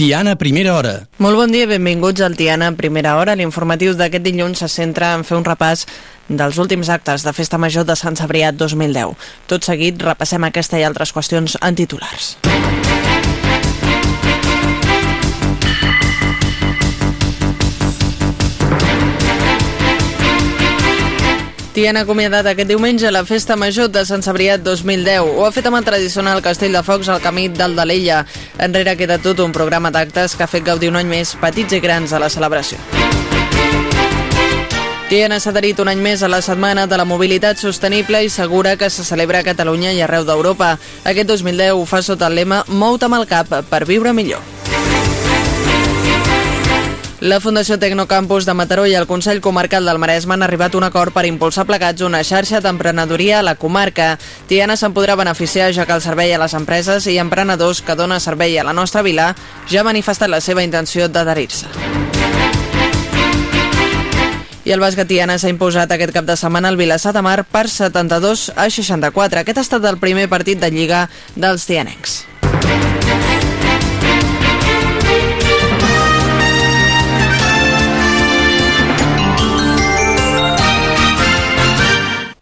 Tiana, primera hora. Molt bon dia, benvinguts al Tiana, primera hora. L'informatiu d'aquest dilluns se centra en fer un repàs dels últims actes de Festa Major de Sant Cebrià 2010. Tot seguit repassem aquesta i altres qüestions en titulars. Tiana ha acomiadat aquest diumenge la Festa Major de Sant Cebrià 2010. Ho ha fet amb el tradicional Castell de Focs al camí del d'Alella. Enrere queda tot un programa d'actes que ha fet gaudir un any més petits i grans a la celebració. Tiana s'ha adherit un any més a la Setmana de la Mobilitat Sostenible i segura que se celebra a Catalunya i arreu d'Europa. Aquest 2010 ho fa sota el lema Mou-te amb el cap per viure millor. La Fundació Tecnocampus de Mataró i el Consell Comarcal del Maresme han arribat a un acord per impulsar plegats una xarxa d'emprenedoria a la comarca. Tiana se'n podrà beneficiar ja que el servei a les empreses i emprenedors que dona servei a la nostra vila ja ha manifestat la seva intenció d'adherir-se. I el bàsquet Tiana s'ha imposat aquest cap de setmana al Vilassar de Mar per 72 a 64. Aquest ha estat el primer partit de Lliga dels tianencs.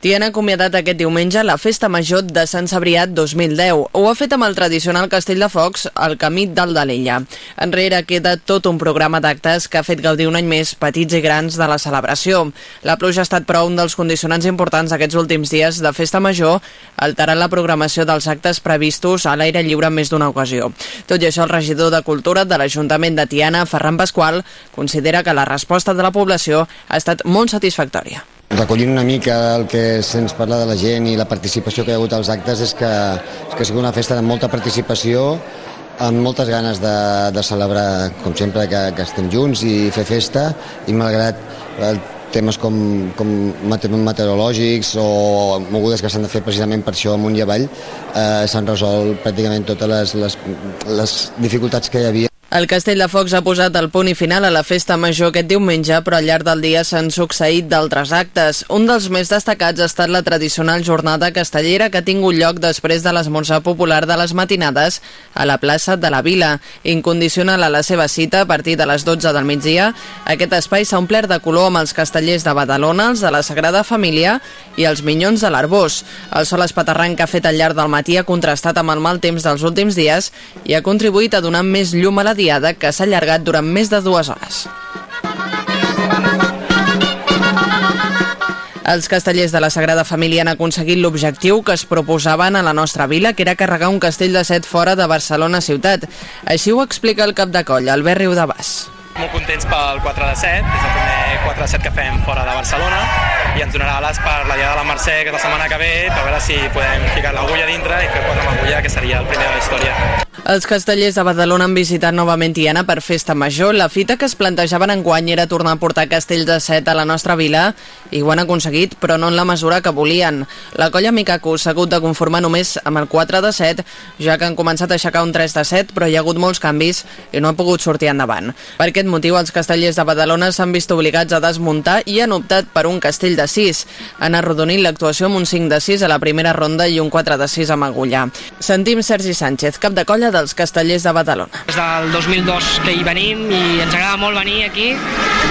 Ha acomiadat aquest diumenge la Festa Major de Sant Cebrià 2010. Ho ha fet amb el tradicional Castell de Focs al camí del d'Alella. Enrere queda tot un programa d'actes que ha fet gaudir un any més petits i grans de la celebració. La pluja ha estat però un dels condicionants importants d'aquests últims dies de Festa Major, alterant la programació dels actes previstos a l'aire lliure en més d'una ocasió. Tot i això, el regidor de Cultura de l'Ajuntament de Tiana, Ferran Pasqual, considera que la resposta de la població ha estat molt satisfactòria. Recollint una mica el que se'ns parla de la gent i la participació que hi ha hagut als actes és que, és que ha sigut una festa de molta participació, amb moltes ganes de, de celebrar, com sempre, que, que estem junts i fer festa, i malgrat el temes com, com meteorològics o mogudes que s'han de fer precisament per això amunt i avall, eh, s'han resolt pràcticament totes les, les, les dificultats que hi havia el Castell de Focs ha posat el punt i final a la festa major aquest diumenge, però al llarg del dia s'han succeït d'altres actes. Un dels més destacats ha estat la tradicional jornada castellera que ha tingut lloc després de l'esmorzar popular de les matinades a la plaça de la Vila. Incondicional a la seva cita a partir de les 12 del migdia, aquest espai s'ha omplert de color amb els castellers de Badalona, els de la Sagrada Família i els minyons de l'Arbós. El sol espaterrant que ha fet al llarg del matí ha contrastat amb el mal temps dels últims dies i ha contribuït a donar més llum a la diada que s'ha allargat durant més de dues hores. Els castellers de la Sagrada Família han aconseguit l'objectiu que es proposaven a la nostra vila, que era carregar un castell de set fora de Barcelona ciutat. Així ho explica el cap de coll, Albert Riu de Bas. Molt contents pel 4 de 7, és el primer 4 de 7 que fem fora de Barcelona i ens donarà ales per la Dia de la Mercè, que la setmana que ve, per veure si podem ficar l'agulla dintre i fer 4 amb que seria el primer de la història. Els castellers de Badalona han visitat novament Tiana per festa major. La fita que es plantejaven en guany era tornar a portar castells de set a la nostra vila i ho han aconseguit, però no en la mesura que volien. La colla Mikaku s'ha hagut de conformar només amb el 4 de 7, ja que han començat a aixecar un 3 de 7, però hi ha hagut molts canvis i no ha pogut sortir endavant. Per aquest motiu, els castellers de Badalona s'han vist obligats a desmuntar i han optat per un castell de 6. Han arrodonit l'actuació amb un 5 de 6 a la primera ronda i un 4 de 6 amb agulla. Sentim Sergi Sánchez, cap de colla dels castellers de Badalona. Des del 2002 que hi venim i ens agrada molt venir aquí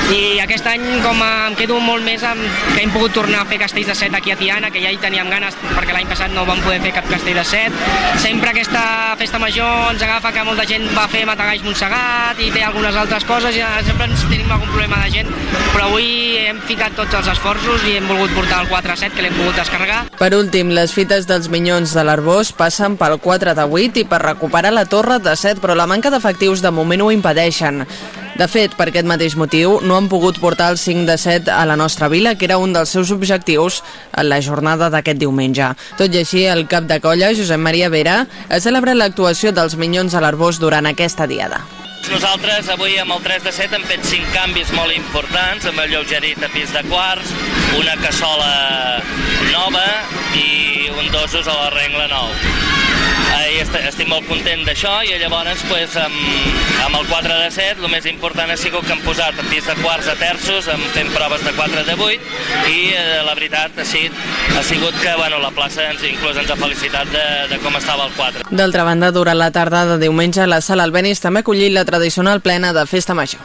i aquest any com em quedo molt més amb que hem pogut tornar a fer castells de set aquí a Tiana, que ja hi teníem ganes perquè l'any passat no vam poder fer cap castell de set. Sempre aquesta festa major ens agafa que molta gent va fer Matagalls Montsegat i té algunes altres coses i sempre ens tenim algun problema de gent, però avui hem ficat tots els esforços i hem volgut portar el 4 a 7 que l'hem pogut descarregar. Per últim, les fites dels Minyons de l'Arbós passen pel 4 de 8 i per recuperar la torre de 7, però la manca d'efectius de moment ho impedeixen. De fet, per aquest mateix motiu, no han pogut portar el 5 de 7 a la nostra vila, que era un dels seus objectius en la jornada d'aquest diumenge. Tot i així, el cap de colla, Josep Maria Vera, ha celebrat l'actuació dels Minyons a l'Arbós durant aquesta diada. Nosaltres avui amb el 3 de 7 hem fet 5 canvis molt importants, amb el lleugerit a pis de quarts, una cassola nova i un dosos a la regla nou i est estic molt content d'això i llavors pues, amb, amb el 4 de 7 el més important ha sigut que hem posat des de quarts a terços hem fent proves de 4 de 8 i eh, la veritat ha sigut, ha sigut que bueno, la plaça ens, inclús ens ha felicitat de, de com estava el 4. D'altra banda, durant la tarda de diumenge la sala Albenis també ha acollit la tradicional plena de Festa Major.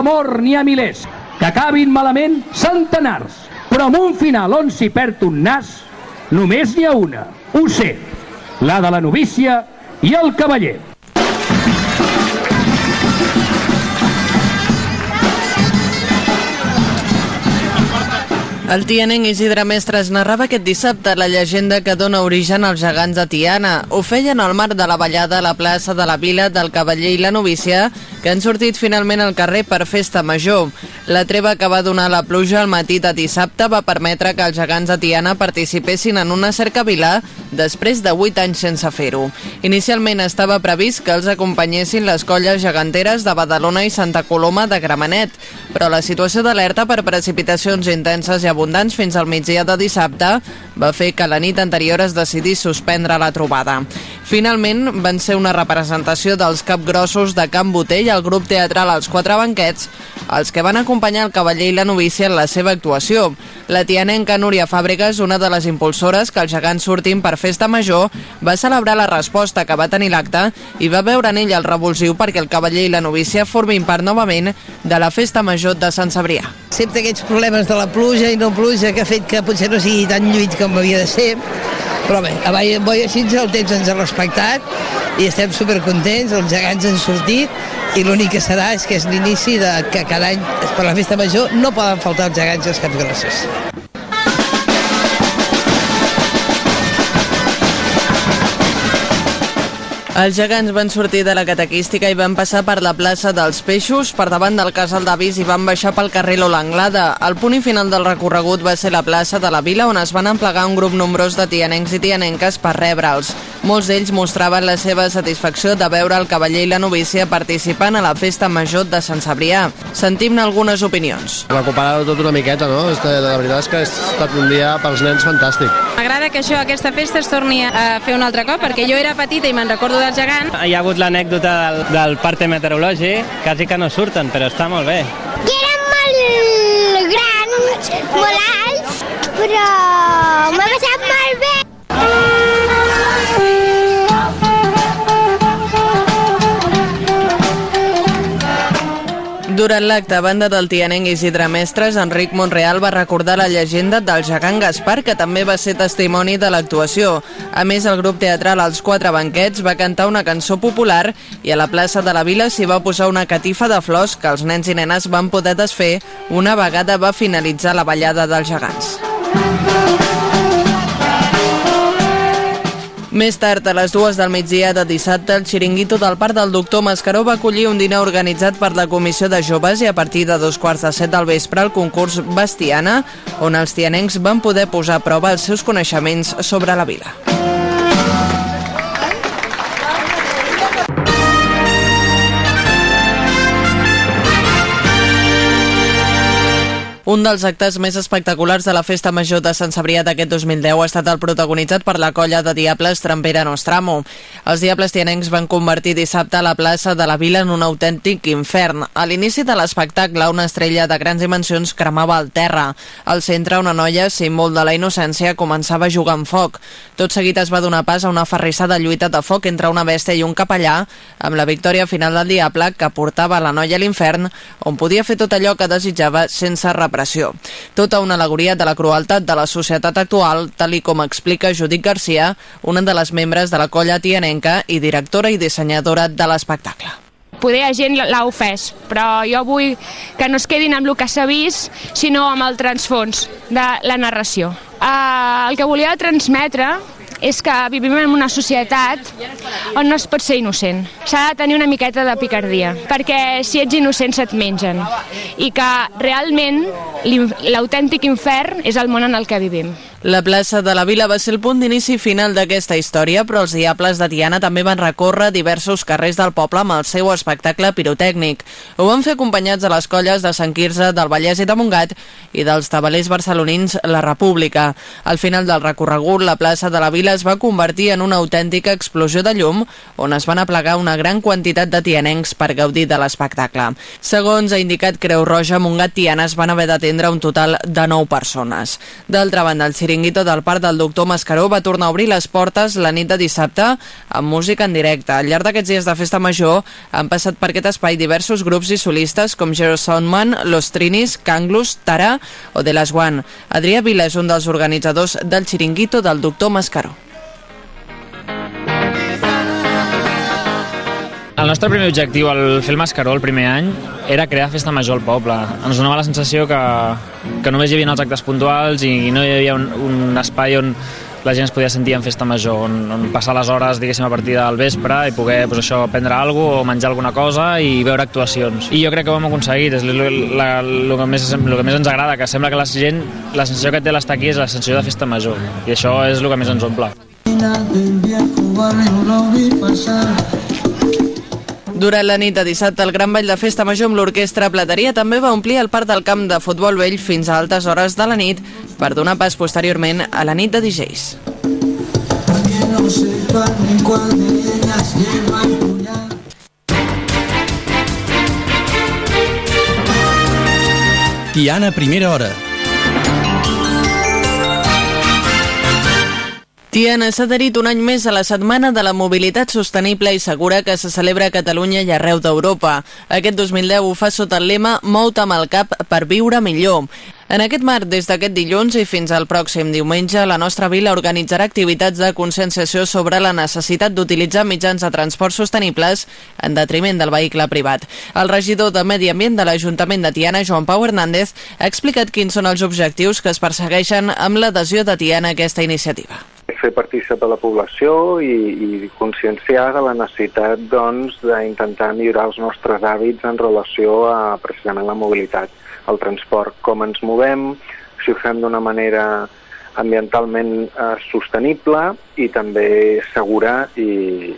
D'amor n'hi ha milers, que acabin malament centenars, però amb un final on s'hi perd un nas, només n'hi ha una, ho sé, la de la novícia i el cavaller. El tianenc Isidre Mestres narrava aquest dissabte la llegenda que dona origen als gegants de Tiana. Ho feien al marc de la ballada a la plaça de la Vila del Cavaller i la Novícia, que han sortit finalment al carrer per festa major. La treva que va donar la pluja al matí de dissabte va permetre que els gegants de Tiana participessin en una cercavila després de 8 anys sense fer-ho. Inicialment estava previst que els acompanyessin les colles geganteres de Badalona i Santa Coloma de Gramenet, però la situació d'alerta per precipitacions intenses i abundants fins al migdia de dissabte va fer que la nit anterior es decidís suspendre la trobada. Finalment van ser una representació dels capgrossos de Can Botell al grup teatral Els Quatre Banquets, els que van acompanyar el cavaller i la novícia en la seva actuació. La tianenca Núria Fàbregas, una de les impulsores que els gegants sortin per festa major, va celebrar la resposta que va tenir l'acte i va veure en ell el revulsiu perquè el cavaller i la novícia formin part novament de la festa major de Sant Cebrià. Excepte aquests problemes de la pluja i no pluja que ha fet que potser no sigui tan lluit com havia de ser, però bé, a Vall Boi així el temps ens ha respectat i estem supercontents, els gegants han sortit i l'únic que serà és que és l'inici de que cada any per la festa major no poden faltar els gegants i els capgrossos. Els gegants van sortir de la catequística i van passar per la plaça dels Peixos, per davant del casal d'avis i van baixar pel carrer L'Anglada. El punt i final del recorregut va ser la plaça de la Vila, on es van emplegar un grup nombrós de tianencs i tianenques per rebre'ls. Molts d'ells mostraven la seva satisfacció de veure el cavaller i la novícia participant a la festa major de Sant Cebrià. Sentim-ne algunes opinions. Recuperar-ho tot una miqueta, no? La veritat és que ha estat un dia pels nens fantàstic. M'agrada que això, aquesta festa es torni a fer un altre cop, perquè jo era petita i me'n recordo del gegant. Hi ha hagut l'anècdota del, del parte meteorològic, quasi que no surten, però està molt bé. I eren molt grans, molt alts, però m'ha passat molt bé. Durant l'acte, a banda del tianenc Isidre Mestres, Enric Monreal va recordar la llegenda del gegant Gaspar, que també va ser testimoni de l'actuació. A més, el grup teatral Els Quatre Banquets va cantar una cançó popular i a la plaça de la Vila s'hi va posar una catifa de flors que els nens i nenes van poder desfer una vegada va finalitzar la ballada dels gegants. Més tard, a les dues del migdia de dissabte, el xiringuito del Parc del Doctor Mascaró va acollir un dinar organitzat per la Comissió de Joves i a partir de dos quarts de set del vespre el concurs Bastiana, on els tianencs van poder posar a prova els seus coneixements sobre la vila. Un dels actes més espectaculars de la Festa Major de Sant Cebrià d'aquest 2010 ha estat el protagonitzat per la colla de Diables Trampera Nostramo. Els Diables tianencs van convertir dissabte la plaça de la Vila en un autèntic infern. A l'inici de l'espectacle, una estrella de grans dimensions cremava al terra. Al centre, una noia, símbol de la innocència, començava a jugar amb foc. Tot seguit es va donar pas a una ferrissada lluita de foc entre una bèstia i un capellà, amb la victòria final del Diable que portava la noia a l'infern, on podia fer tot allò que desitjava sense repressió repressió. Tota una alegoria de la crueltat de la societat actual, tal i com explica Judit Garcia, una de les membres de la colla tianenca i directora i dissenyadora de l'espectacle poder a gent l'ha ofès, però jo vull que no es quedin amb el que s'ha vist, sinó amb el transfons de la narració. Uh, el que volia transmetre és que vivim en una societat on no es pot ser innocent. S'ha de tenir una miqueta de picardia, perquè si ets innocent se't mengen. I que realment l'autèntic infern és el món en el que vivim. La plaça de la Vila va ser el punt d'inici final d'aquesta història, però els Diables de Tiana també van recórrer diversos carrers del poble amb el seu espectacle pirotècnic. Ho van fer acompanyats de les colles de Sant Quirze, del Vallès i de Montgat i dels tabalers barcelonins La República. Al final del recorregut, la plaça de la Vila es va convertir en una autèntica explosió de llum on es van aplegar una gran quantitat de tianencs per gaudir de l'espectacle. Segons ha indicat Creu Roja, Montgat Tiana es van haver d'atendre un total de 9 persones. D'altra banda, el xiringuito del Parc del Doctor Mascaró va tornar a obrir les portes la nit de dissabte amb música en directe. Al llarg d'aquests dies de festa major han passat per aquest espai diversos grups i solistes com Jero Soundman, Los Trinis, Canglus, Tara o De Las One. Adrià Vila és un dels organitzadors del xiringuito del Doctor Mascaró. El nostre primer objectiu al fer el Mascaró el primer any era crear festa major al poble. Ens donava la sensació que, que només hi havia els actes puntuals i no hi havia un, un espai on la gent es podia sentir en festa major, on, on passar les hores, diguéssim, a partir del vespre i poder, pues, això, prendre alguna o menjar alguna cosa i veure actuacions. I jo crec que ho hem aconseguit, és el que, més, el que més ens agrada, que sembla que la gent, la sensació que té l'estar aquí és la sensació de festa major, i això és el que més ens omple. Durant la nit de dissabte, el Gran Ball de Festa Major amb l'orquestra Plateria també va omplir el parc del camp de futbol vell fins a altes hores de la nit per donar pas posteriorment a la nit de DJs. Tiana, primera hora. Tiana s'ha adherit un any més a la Setmana de la Mobilitat Sostenible i Segura que se celebra a Catalunya i arreu d'Europa. Aquest 2010 ho fa sota el lema Mou-te amb el cap per viure millor. En aquest marc, des d'aquest dilluns i fins al pròxim diumenge, la nostra vila organitzarà activitats de conscienciació sobre la necessitat d'utilitzar mitjans de transport sostenibles en detriment del vehicle privat. El regidor de Medi Ambient de l'Ajuntament de Tiana, Joan Pau Hernández, ha explicat quins són els objectius que es persegueixen amb l'adhesió de Tiana a aquesta iniciativa fer participar la població i, i conscienciar de la necessitat doncs, d'intentar millorar els nostres hàbits en relació a precisament la mobilitat, el transport, com ens movem, si ho fem d'una manera ambientalment eh, sostenible i també segura i,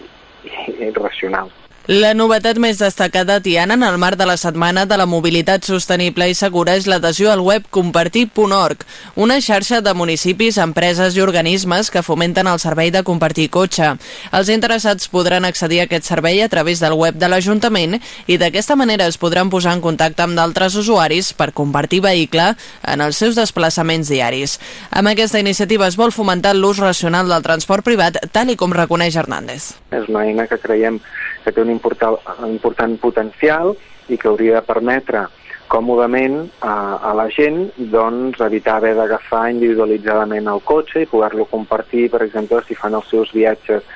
i racional. La novetat més destacada Tiana en el marc de la Setmana de la Mobilitat Sostenible i Segura és l'adhesió al web compartir.org, una xarxa de municipis, empreses i organismes que fomenten el servei de compartir cotxe. Els interessats podran accedir a aquest servei a través del web de l'Ajuntament i d'aquesta manera es podran posar en contacte amb d'altres usuaris per compartir vehicle en els seus desplaçaments diaris. Amb aquesta iniciativa es vol fomentar l'ús racional del transport privat, tal i com reconeix Hernández. És una eina que creiem que té un important, important potencial i que hauria de permetre còmodament a, a la gent doncs, evitar haver d'agafar individualitzadament el cotxe i poder-lo compartir, per exemple, si fan els seus viatges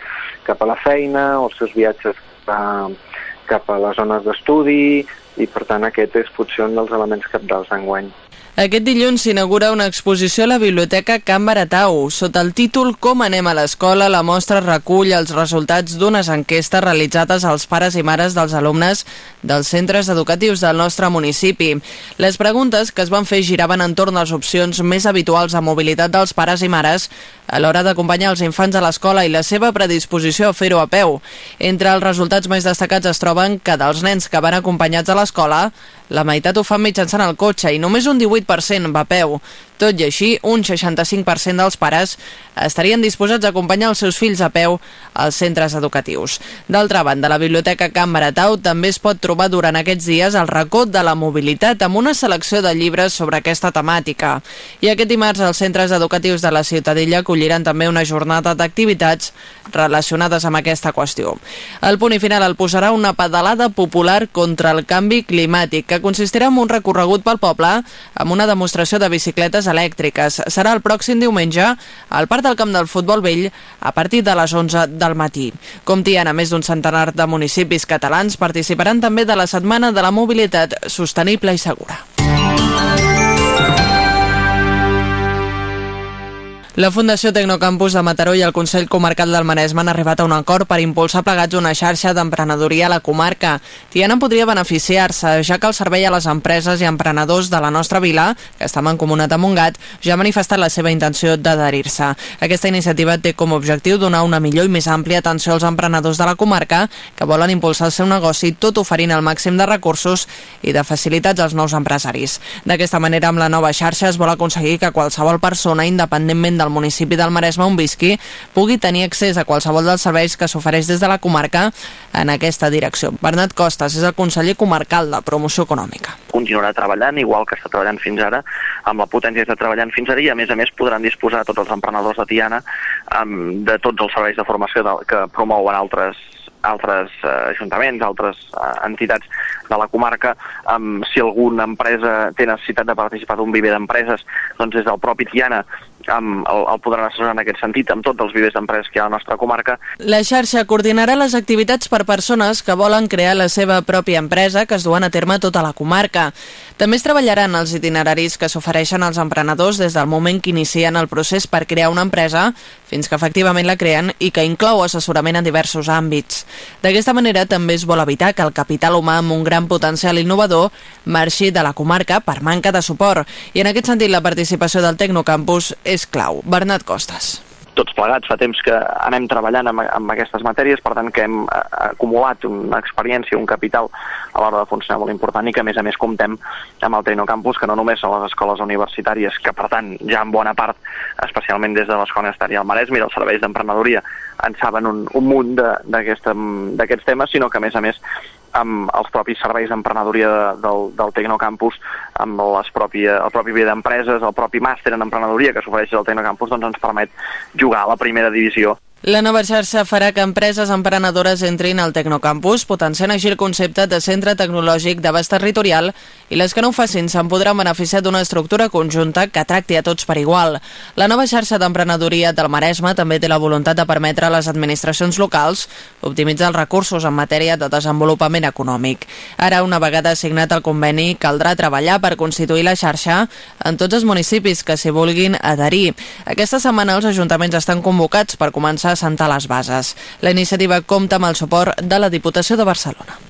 cap a la feina o els seus viatges a, cap a les zones d'estudi i, per tant, aquest és potser un dels elements capdals d'enguany. Aquest dilluns s'inaugura una exposició a la Biblioteca Can Baratau. Sota el títol Com anem a l'escola, la mostra recull els resultats d'unes enquestes realitzades als pares i mares dels alumnes dels centres educatius del nostre municipi. Les preguntes que es van fer giraven entorn a les opcions més habituals de mobilitat dels pares i mares a l'hora d'acompanyar els infants a l'escola i la seva predisposició a fer-ho a peu. Entre els resultats més destacats es troben que dels nens que van acompanyats a l'escola, la meitat ho fan mitjançant el cotxe i només un 18% va a peu. Tot i així, un 65% dels pares estarien disposats a acompanyar els seus fills a peu als centres educatius. D'altra banda, la Biblioteca Can Baratau també es pot trobar durant aquests dies el racó de la mobilitat amb una selecció de llibres sobre aquesta temàtica. I aquest dimarts els centres educatius de la Ciutadella acolliran també una jornada d'activitats relacionades amb aquesta qüestió. El punt i final el posarà una pedalada popular contra el canvi climàtic que consistirà en un recorregut pel poble amb una demostració de bicicletes elèctriques. Serà el pròxim diumenge al Parc del Camp del Futbol Vell a partir de les 11 del matí. Com Tiana, més d'un centenar de municipis catalans participaran també de la Setmana de la Mobilitat Sostenible i Segura. La Fundació Tecnocampus de Mataró i el Consell Comarcal del Maresme han arribat a un acord per impulsar plegats una xarxa d'emprenedoria a la comarca. Tiana podria beneficiar-se, ja que el servei a les empreses i emprenedors de la nostra vila, que està mancomunat a Montgat, ja ha manifestat la seva intenció d'adherir-se. Aquesta iniciativa té com a objectiu donar una millor i més àmplia atenció als emprenedors de la comarca que volen impulsar el seu negoci tot oferint el màxim de recursos i de facilitats als nous empresaris. D'aquesta manera, amb la nova xarxa es vol aconseguir que qualsevol persona, independentment del municipi del Maresme on visqui, pugui tenir accés a qualsevol dels serveis que s'ofereix des de la comarca en aquesta direcció. Bernat Costas és el conseller comarcal de Promoció Econòmica. Continuarà treballant, igual que està treballant fins ara, amb la potència que està treballant fins ara, i a més a més podran disposar tots els emprenedors de Tiana de tots els serveis de formació de, que promouen altres altres eh, ajuntaments, altres eh, entitats de la comarca, um, si alguna empresa té necessitat de participar d'un viver d'empreses, doncs des del propi Tiana um, el, el podran assessorar en aquest sentit amb tots els vivers d'empreses que hi ha a la nostra comarca. La xarxa coordinarà les activitats per persones que volen crear la seva pròpia empresa que es duen a terme tota la comarca. També es treballaran els itineraris que s'ofereixen als emprenedors des del moment que inicien el procés per crear una empresa fins que efectivament la creen i que inclou assessorament en diversos àmbits. D'aquesta manera també es vol evitar que el capital humà amb un gran potencial innovador marxi de la comarca per manca de suport i en aquest sentit la participació del Tecnocampus és clau. Bernat Costas tots plegats fa temps que anem treballant amb, amb aquestes matèries, per tant que hem eh, acumulat una experiència, un capital a l'hora de funcionar molt important i que a més a més comptem amb el Tecnocampus, que no només són les escoles universitàries, que per tant ja en bona part, especialment des de l'Escola Universitària del Maresme i dels serveis d'emprenedoria, en saben un, un munt d'aquests temes, sinó que a més a més amb els propis serveis d'emprenedoria de, del, del Tecnocampus, amb les pròpia, el propi via d'empreses, el propi màster en emprenedoria que s'ofereix al Tecnocampus, doncs ens permet jugar a la primera divisió la nova xarxa farà que empreses emprenedores entrin al Tecnocampus, potenciant així el concepte de centre tecnològic d'abast territorial i les que no ho facin se'n podran beneficiar d'una estructura conjunta que tracti a tots per igual. La nova xarxa d'emprenedoria del Maresme també té la voluntat de permetre a les administracions locals optimitzar els recursos en matèria de desenvolupament econòmic. Ara, una vegada assignat el conveni, caldrà treballar per constituir la xarxa en tots els municipis que s'hi vulguin adherir. Aquesta setmana els ajuntaments estan convocats per començar assentar les bases. La iniciativa compta amb el suport de la Diputació de Barcelona.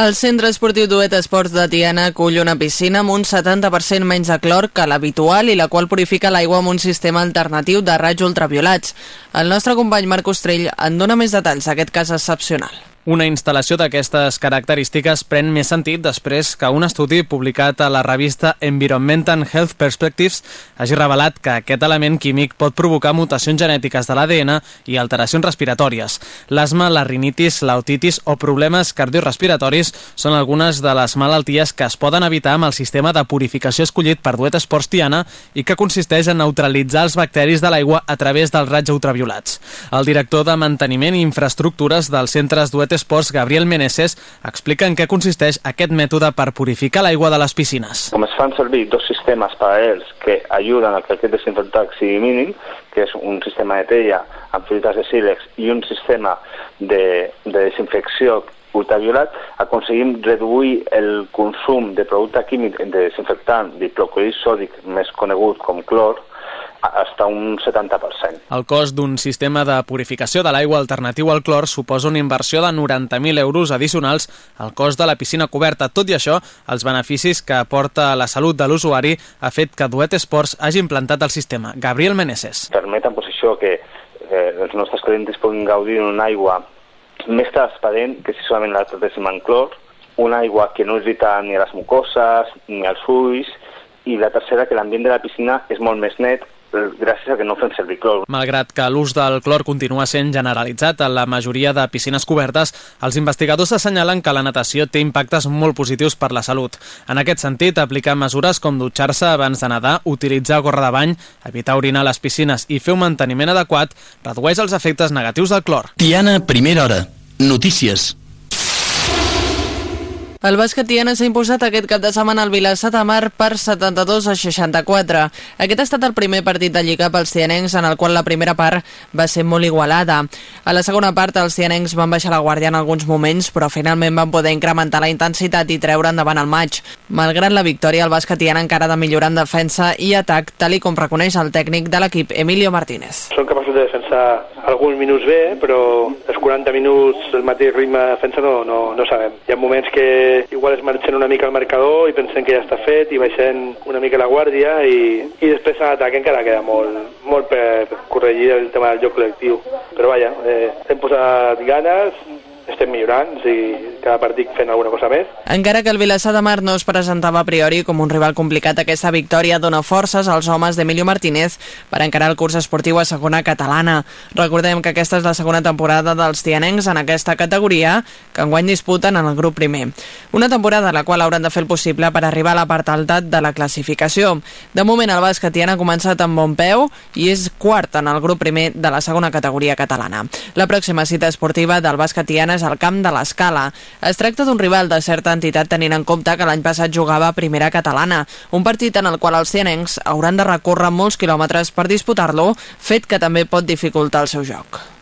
El centre esportiu Duet Esports de Tiana acull una piscina amb un 70% menys de clor que l'habitual i la qual purifica l'aigua amb un sistema alternatiu de raigs ultraviolats. El nostre company Marc Ostrell en dona més detalls d'aquest cas excepcional. Una instal·lació d'aquestes característiques pren més sentit després que un estudi publicat a la revista Environmental Health Perspectives hagi revelat que aquest element químic pot provocar mutacions genètiques de l'ADN i alteracions respiratòries. L'asma, la rinitis, l'autitis o problemes cardiorespiratoris són algunes de les malalties que es poden evitar amb el sistema de purificació escollit per Duet Esports Tiana i que consisteix en neutralitzar els bacteris de l'aigua a través dels raigs ultraviolats. El director de Manteniment i Infraestructures dels centres Duet Duet Esports, Gabriel Meneses, explica en què consisteix aquest mètode per purificar l'aigua de les piscines. Com es fan servir dos sistemes paral·lels que ajuden a que aquest desinfectat sigui mínim, que és un sistema de tella amb filtres de sílex i un sistema de, de desinfecció ultraviolat, aconseguim reduir el consum de producte químic de desinfectant diplocloril sòdic, més conegut com clor, hasta un 70%. El cost d'un sistema de purificació de l'aigua alternatiu al clor suposa una inversió de 90.000 euros addicionals al cost de la piscina coberta. Tot i això, els beneficis que aporta a la salut de l'usuari ha fet que Duet Esports hagi implantat el sistema. Gabriel Meneses. Permet en posició que eh, els nostres clients puguin gaudir d'una aigua més transparent que si solament la tratéssim en clor, una aigua que no irrita ni a les mucoses ni als ulls, i la tercera que l'ambient de la piscina és molt més net gràcies a que no fem servir clor. Malgrat que l'ús del clor continua sent generalitzat en la majoria de piscines cobertes, els investigadors assenyalen que la natació té impactes molt positius per la salut. En aquest sentit, aplicar mesures com dutxar-se abans de nedar, utilitzar gorra de bany, evitar orinar a les piscines i fer un manteniment adequat redueix els efectes negatius del clor. Tiana, primera hora. Notícies. El bàsquet Tiana s'ha imposat aquest cap de setmana al Vilassar de Mar per 72 a 64. Aquest ha estat el primer partit de Lliga pels tianencs en el qual la primera part va ser molt igualada. A la segona part els tianencs van baixar la guàrdia en alguns moments, però finalment van poder incrementar la intensitat i treure endavant el maig. Malgrat la victòria, el bàsquet Tiana encara ha de millorar en defensa i atac, tal i com reconeix el tècnic de l'equip, Emilio Martínez. Són capaços de defensar alguns minuts bé, però els 40 minuts el mateix ritme de defensa no, no, no sabem. Hi ha moments que igual es marxen una mica al marcador i pensem que ja està fet i baixem una mica la guàrdia i, i després a l'atac encara queda molt, molt per corregir el tema del joc col·lectiu. Però vaja, eh, hem posat ganes, estem millorant i cada partit fent alguna cosa més. Encara que el Vilassar de Mar no es presentava a priori com un rival complicat, aquesta victòria dona forces als homes d'Emilio Martínez per encarar el curs esportiu a segona catalana. Recordem que aquesta és la segona temporada dels tianencs en aquesta categoria, que enguany disputen en el grup primer. Una temporada a la qual hauran de fer el possible per arribar a la part alta de la classificació. De moment el bàsquet ha començat amb bon peu i és quart en el grup primer de la segona categoria catalana. La pròxima cita esportiva del bàsquet és al camp de l'Escala. Es tracta d'un rival de certa entitat tenint en compte que l'any passat jugava a primera catalana, un partit en el qual els cianencs hauran de recórrer molts quilòmetres per disputar-lo, fet que també pot dificultar el seu joc.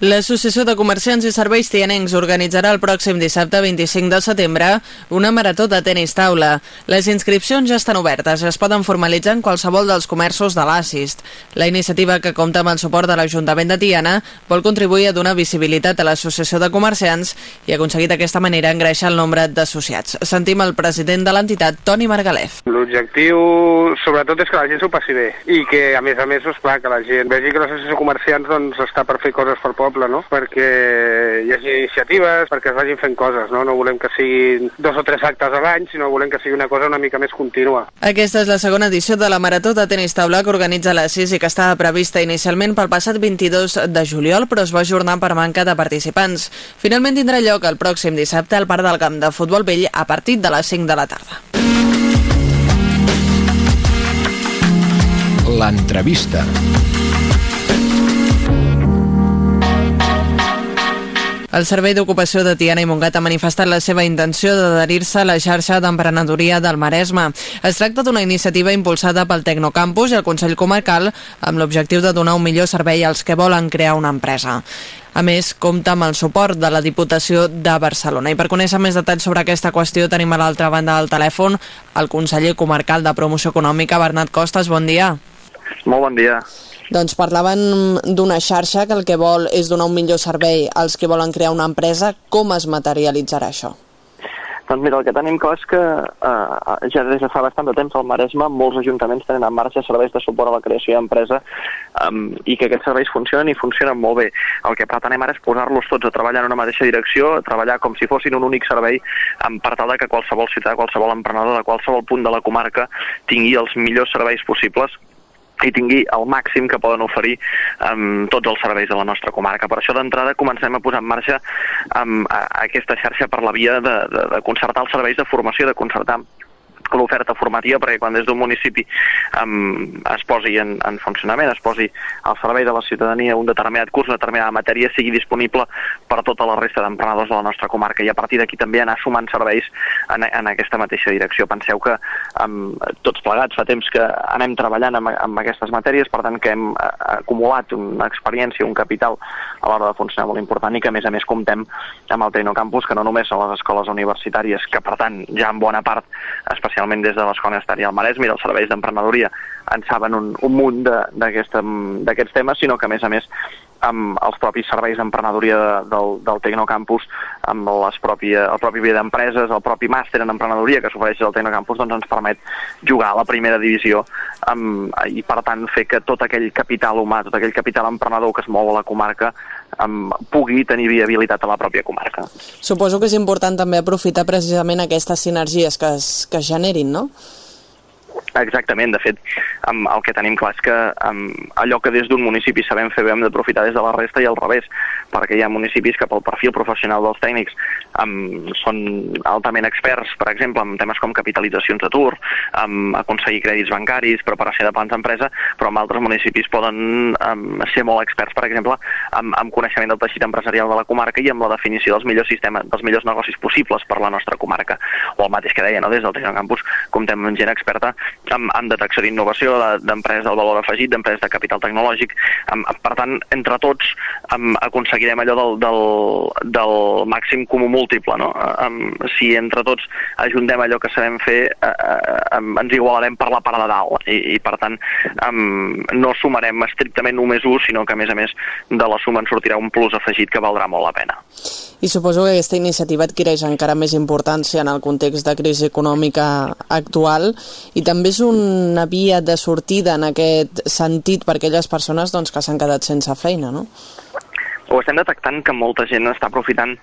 L'Associació de Comerciants i Serveis Tianencs organitzarà el pròxim dissabte 25 de setembre una marató de tenis taula. Les inscripcions ja estan obertes i es poden formalitzar en qualsevol dels comerços de l'Assist. La iniciativa, que compta amb el suport de l'Ajuntament de Tiana, vol contribuir a donar visibilitat a l'Associació de Comerciants i ha aconseguit d'aquesta manera engreixar el nombre d'associats. Sentim el president de l'entitat, Toni Margalef. L'objectiu, sobretot, és que la gent s'ho passi bé i que, a més a més, doncs, clar, que la gent vegi que l'associació de comerciants doncs, està per fer coses pel poble, no? perquè hi hagi iniciatives, perquè es vagin fent coses. No, no volem que siguin dos o tres actes a l'any, sinó volem que sigui una cosa una mica més contínua. Aquesta és la segona edició de la Marató de Tenis Taula que organitza la CIS i que estava prevista inicialment pel passat 22 de juliol, però es va ajornar per manca de participants. Finalment tindrà lloc el pròxim dissabte al Parc del Camp de Futbol Vell a partir de les 5 de la tarda. L'entrevista. El Servei d'Ocupació de Tiana i Montgat ha manifestat la seva intenció d'adherir-se a la xarxa d'emprenedoria del Maresme. Es tracta d'una iniciativa impulsada pel Tecnocampus i el Consell Comarcal amb l'objectiu de donar un millor servei als que volen crear una empresa. A més, compta amb el suport de la Diputació de Barcelona. I per conèixer més detalls sobre aquesta qüestió tenim a l'altra banda del telèfon el conseller comarcal de Promoció Econòmica, Bernat Costes. Bon dia. Molt bon dia. Doncs parlaven d'una xarxa que el que vol és donar un millor servei als que volen crear una empresa. Com es materialitzarà això? Doncs mira, el que tenim clar és que eh, ja des de fa bastant de temps al Maresme molts ajuntaments tenen en marxa serveis de suport a la creació d'empresa um, i que aquests serveis funcionen i funcionen molt bé. El que pretenem ara és posar-los tots a treballar en una mateixa direcció, a treballar com si fossin un únic servei um, per tal que qualsevol ciutadà, qualsevol emprenedor de qualsevol punt de la comarca tingui els millors serveis possibles i tingui el màxim que poden oferir um, tots els serveis de la nostra comarca. Per això d'entrada comencem a posar en marxa um, a, a aquesta xarxa per la via de, de, de concertar els serveis de formació, de concertar l'oferta formativa perquè quan des d'un municipi um, es posi en, en funcionament, es posi al servei de la ciutadania un determinat curs, una determinada matèria sigui disponible per a tota la resta d'emprenedors de la nostra comarca i a partir d'aquí també anar sumant serveis en, en aquesta mateixa direcció. Penseu que um, tots plegats fa temps que anem treballant amb, amb aquestes matèries, per tant que hem uh, acumulat una experiència, un capital a l'hora de funcionar molt important i que a més a més comptem amb el Tecnocampus, que no només són les escoles universitàries, que per tant ja en bona part especialment especialment des de l'Escola Universitària del Maresme i dels serveis d'emprenedoria en saben un, un munt d'aquests temes, sinó que a més a més amb els propis serveis d'emprenedoria de, del, del Tecnocampus, amb les pròpia, el propi via d'empreses, el propi màster en emprenedoria que s'ofereix al Tecnocampus, doncs ens permet jugar a la primera divisió amb, i per tant fer que tot aquell capital humà, tot aquell capital emprenedor que es mou a la comarca amb, pugui tenir viabilitat a la pròpia comarca. Suposo que és important també aprofitar precisament aquestes sinergies que es, que es generin, no? Exactament, de fet, um, el que tenim clar és que um, allò que des d'un municipi sabem fer bé hem d'aprofitar des de la resta i al revés, perquè hi ha municipis que pel perfil professional dels tècnics um, són altament experts, per exemple, en temes com capitalitzacions d'atur, um, aconseguir crèdits bancaris, preparació de plans d'empresa, però en altres municipis poden um, ser molt experts, per exemple, amb, amb coneixement del teixit empresarial de la comarca i amb la definició dels millors sistemes, dels millors negocis possibles per la nostra comarca. O el mateix que deia, no? des del Tecnocampus comptem amb gent experta en, en detecció d'innovació, d'empreses del valor afegit, d'empreses de capital tecnològic. Um, per tant, entre tots um, aconseguirem allò del, del, del màxim comú múltiple. No? Um, si entre tots ajuntem allò que sabem fer, uh, ens igualarem per la part de dalt i, i per tant um, no sumarem estrictament només un, sinó que a més a més de la suma en sortirà un plus afegit que valdrà molt la pena. I suposo que aquesta iniciativa adquireix encara més importància en el context de crisi econòmica actual i també és una via de sortida en aquest sentit per a aquelles persones doncs, que s'han quedat sense feina, no? Ho estem detectant que molta gent està aprofitant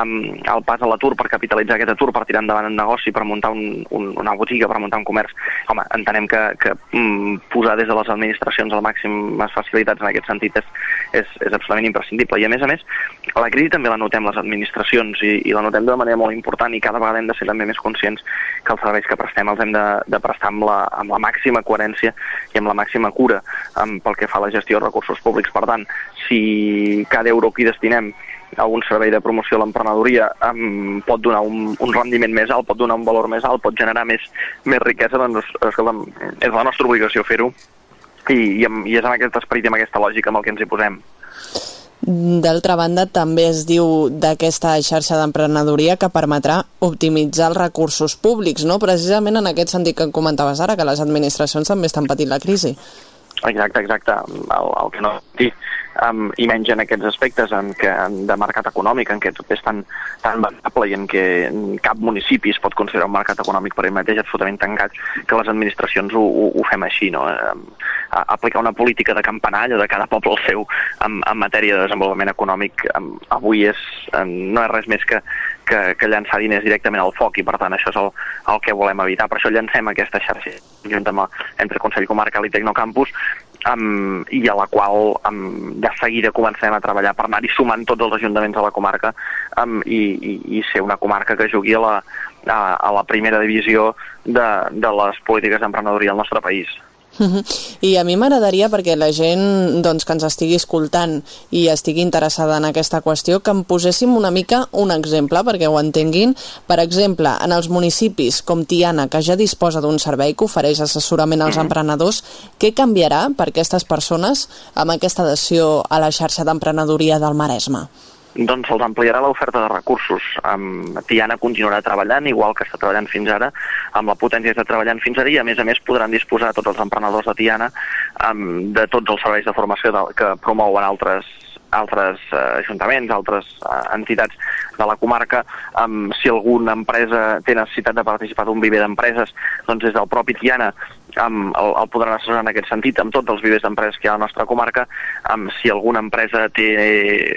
um, el pas a l'atur per capitalitzar aquest atur, per tirar endavant un negoci, per muntar un, un, una botiga, per muntar un comerç. Home, entenem que, que um, posar des de les administracions al màxim les facilitats en aquest sentit és, és, és absolutament imprescindible. I a més a més, la crisi també la notem les administracions i, i la notem d'una manera molt important i cada vegada hem de ser també més conscients que els serveis que prestem els hem de, de prestar amb la, amb la màxima coherència i amb la màxima cura um, pel que fa a la gestió de recursos públics. Per tant, si cada euro que hi destinem algun servei de promoció a l'emprenedoria um, pot donar un, un rendiment més alt, pot donar un valor més alt, pot generar més, més riquesa, doncs escolta'm, és la nostra obligació fer-ho i, i, i és en aquest esperit i amb aquesta lògica amb el que ens hi posem. D'altra banda, també es diu d'aquesta xarxa d'emprenedoria que permetrà optimitzar els recursos públics, no? precisament en aquest sentit que comentaves ara, que les administracions també estan patint la crisi. Exacte, exacte. El, el que no um, i menys en aquests aspectes en què, en, de mercat econòmic, en què tot és tan, tan variable i en què cap municipi es pot considerar un mercat econòmic per ell mateix absolutament tancat, que les administracions ho, ho, ho fem així, no? Um, aplicar una política de campanall o de cada poble el seu en, en matèria de desenvolupament econòmic um, avui és, um, no és res més que, que, que llançar diners directament al foc i per tant això és el, el que volem evitar. Per això llancem aquesta xarxa junt amb, entre Consell Comarcal i Tecnocampus um, i a la qual um, de seguida comencem a treballar per anar-hi sumant tots els ajuntaments de la comarca um, i, i, i ser una comarca que jugui a la, a, a la primera divisió de, de les polítiques d'emprenedoria al nostre país. I a mi m'agradaria, perquè la gent doncs, que ens estigui escoltant i estigui interessada en aquesta qüestió, que em poséssim una mica un exemple perquè ho entenguin. Per exemple, en els municipis com Tiana, que ja disposa d'un servei que ofereix assessorament als emprenedors, què canviarà per aquestes persones amb aquesta adhesió a la xarxa d'emprenedoria del Maresme? Doncs se'ls ampliarà l'oferta de recursos. Um, Tiana continuarà treballant, igual que està treballant fins ara, amb la potència que està treballant fins ara, i a més a més podran disposar tots els emprenedors de Tiana um, de tots els serveis de formació de, que promouen altres altres uh, ajuntaments, altres uh, entitats de la comarca, um, si alguna empresa té necessitat de participar d'un viver d'empreses, doncs des del propi Tiana um, el, el podran assessorar en aquest sentit amb tots els vivers d'empreses que hi ha a la nostra comarca um, si alguna empresa té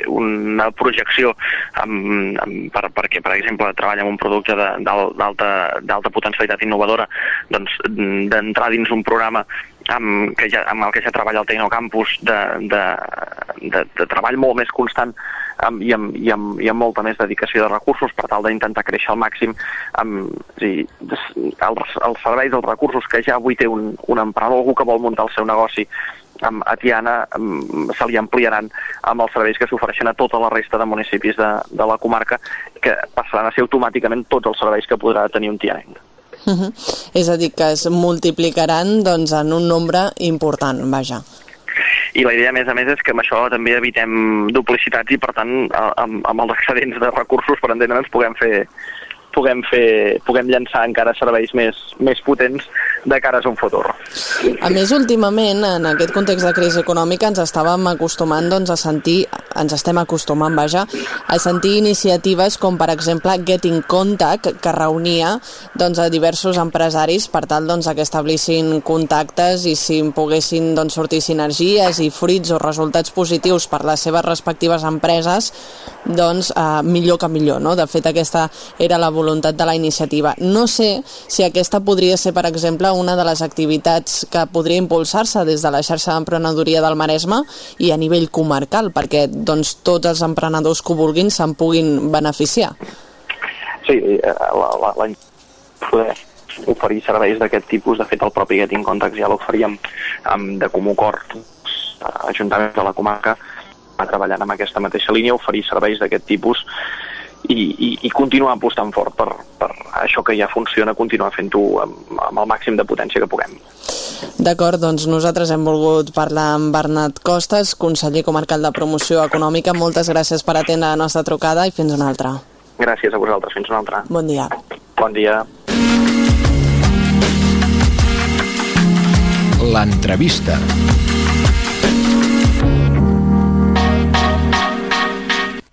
una projecció um, um, per, perquè per exemple treballa en un producte d'alta potencialitat innovadora doncs d'entrar dins un programa amb, que ja, amb el que ja treballa el Tecnocampus de, de, de, de treball molt més constant amb, i, amb, i, amb, i amb molta més dedicació de recursos per tal d'intentar créixer al màxim amb, dir, els, els serveis, els recursos que ja avui té un, un emprenedor, algú que vol muntar el seu negoci amb, a Tiana se li ampliaran amb els serveis que s'ofereixen a tota la resta de municipis de, de la comarca que passaran a ser automàticament tots els serveis que podrà tenir un tianenc. Uh -huh. És a dir, que es multiplicaran doncs, en un nombre important, vaja i la idea, a més a més, és que amb això també evitem duplicitats i, per tant, amb, amb els excedents de recursos, per entendre'ns, puguem fer puguem, fer, puguem llançar encara serveis més, més potents de cara a un futur. A més, últimament, en aquest context de crisi econòmica, ens estàvem acostumant doncs, a sentir, ens estem acostumant, vaja, a sentir iniciatives com, per exemple, Getting Contact, que reunia doncs, a diversos empresaris per tal doncs, que establissin contactes i si poguessin doncs, sortir sinergies i fruits o resultats positius per les seves respectives empreses, doncs eh, millor que millor. No? De fet, aquesta era la voluntat de la iniciativa. No sé si aquesta podria ser, per exemple, una de les activitats que podria impulsar-se des de la xarxa d'emprenedoria del Maresme i a nivell comarcal, perquè doncs, tots els emprenedors que ho vulguin se'n puguin beneficiar. sí, eh, la, la, la, poder oferir serveis d'aquest tipus. De fet, el propi Getting Contacts ja l'oferíem de comú acord ajuntaments de la comarca treballant amb aquesta mateixa línia, oferir serveis d'aquest tipus i, i, i continuar apostant fort per, per això que ja funciona, continuar fent-ho amb, amb el màxim de potència que puguem. D'acord, doncs nosaltres hem volgut parlar amb Bernat Costes, conseller comarcal de promoció econòmica. Moltes gràcies per atendre la nostra trucada i fins una altra. Gràcies a vosaltres, fins una altra. Bon dia. Bon dia. L'entrevista.